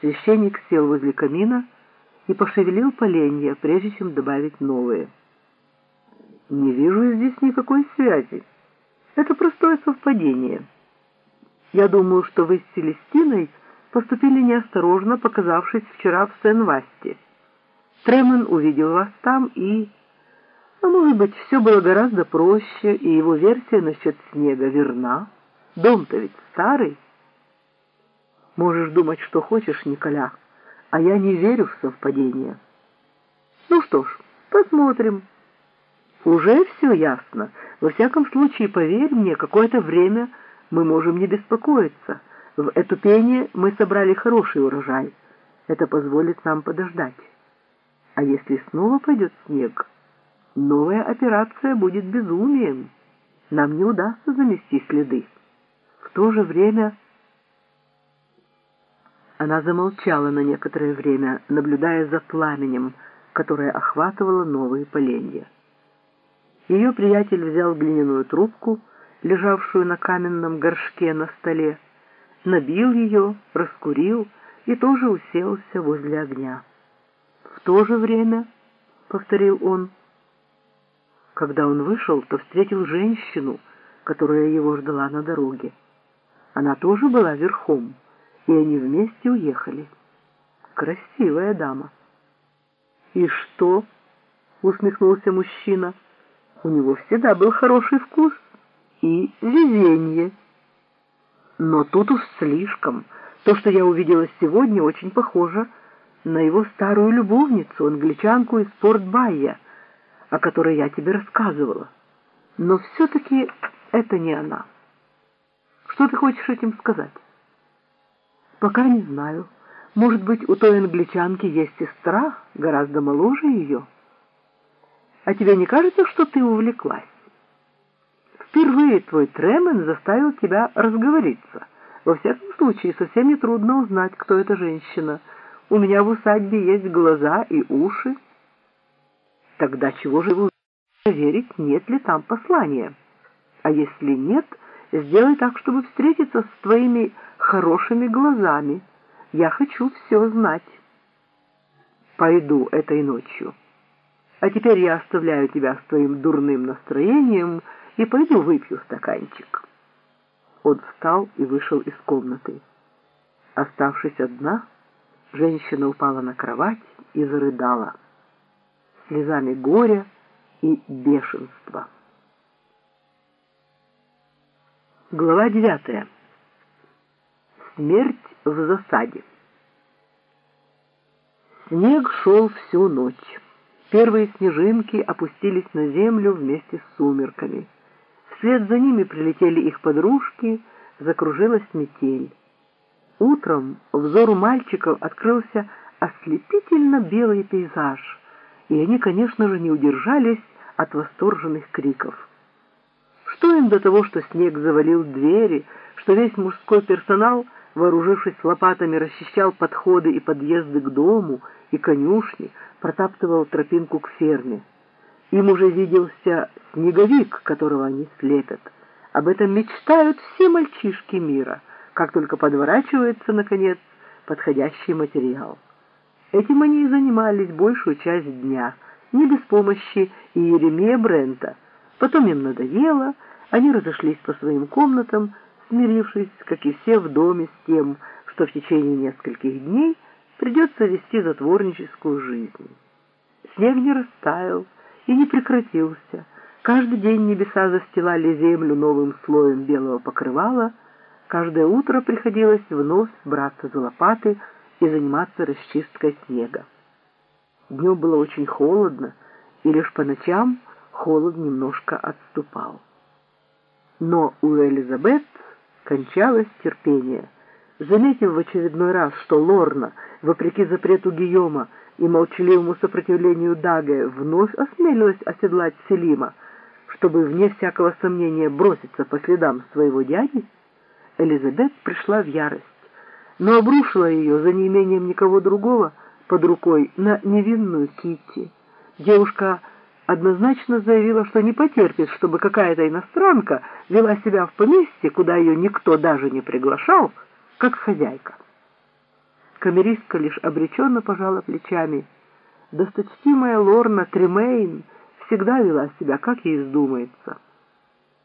Священник сел возле камина и пошевелил поленья, прежде чем добавить новые. «Не вижу здесь никакой связи. Это простое совпадение. Я думаю, что вы с Селестиной поступили неосторожно, показавшись вчера в Сен-Васте. Тремен увидел вас там и... А может быть, все было гораздо проще, и его версия насчет снега верна. Дом-то ведь старый». Можешь думать, что хочешь, Николя, а я не верю в совпадение. Ну что ж, посмотрим. Уже все ясно. Во всяком случае, поверь мне, какое-то время мы можем не беспокоиться. В эту пение мы собрали хороший урожай. Это позволит нам подождать. А если снова пойдет снег, новая операция будет безумием. Нам не удастся замести следы. В то же время... Она замолчала на некоторое время, наблюдая за пламенем, которое охватывало новые поленья. Ее приятель взял глиняную трубку, лежавшую на каменном горшке на столе, набил ее, раскурил и тоже уселся возле огня. «В то же время», — повторил он, — когда он вышел, то встретил женщину, которая его ждала на дороге. Она тоже была верхом и они вместе уехали. Красивая дама. «И что?» — усмехнулся мужчина. «У него всегда был хороший вкус и везение. Но тут уж слишком. То, что я увидела сегодня, очень похоже на его старую любовницу, англичанку из Порт-Байя, о которой я тебе рассказывала. Но все-таки это не она. Что ты хочешь этим сказать?» Пока не знаю. Может быть, у той англичанки есть сестра, гораздо моложе ее. А тебе не кажется, что ты увлеклась? Впервые твой Тремен заставил тебя разговориться. Во всяком случае, совсем не трудно узнать, кто эта женщина. У меня в усадьбе есть глаза и уши. Тогда чего же его проверить, нет ли там послания? А если нет, сделай так, чтобы встретиться с твоими хорошими глазами. Я хочу все знать. Пойду этой ночью. А теперь я оставляю тебя с твоим дурным настроением и пойду выпью стаканчик. Он встал и вышел из комнаты. Оставшись одна, женщина упала на кровать и зарыдала слезами горя и бешенства. Глава девятая. Смерть в засаде. Снег шел всю ночь. Первые снежинки опустились на землю вместе с сумерками. Вслед за ними прилетели их подружки, закружилась метель. Утром взору мальчиков открылся ослепительно белый пейзаж, и они, конечно же, не удержались от восторженных криков. Что им до того, что снег завалил двери, что весь мужской персонал — вооружившись лопатами, расчищал подходы и подъезды к дому и конюшни, протаптывал тропинку к ферме. Им уже виделся снеговик, которого они слепят. Об этом мечтают все мальчишки мира, как только подворачивается, наконец, подходящий материал. Этим они и занимались большую часть дня, не без помощи Иеремия Брента. Потом им надоело, они разошлись по своим комнатам, смирившись, как и все в доме, с тем, что в течение нескольких дней придется вести затворническую жизнь. Снег не растаял и не прекратился. Каждый день небеса застилали землю новым слоем белого покрывала, каждое утро приходилось вновь браться за лопаты и заниматься расчисткой снега. Днем было очень холодно, и лишь по ночам холод немножко отступал. Но у Элизабет кончалось терпение. Заметив в очередной раз, что Лорна, вопреки запрету Гийома и молчаливому сопротивлению Дага, вновь осмелилась оседлать Селима, чтобы, вне всякого сомнения, броситься по следам своего дяди, Элизабет пришла в ярость, но обрушила ее за неимением никого другого под рукой на невинную Китти. Девушка однозначно заявила, что не потерпит, чтобы какая-то иностранка вела себя в поместье, куда ее никто даже не приглашал, как хозяйка. Камеристка лишь обреченно пожала плечами. Досточтимая Лорна Тремейн всегда вела себя, как ей вздумается.